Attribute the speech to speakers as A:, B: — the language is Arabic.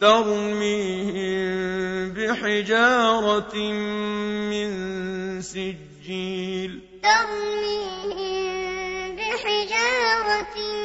A: ترميهم بحجارة من سجيل.
B: ترميهم بحجارة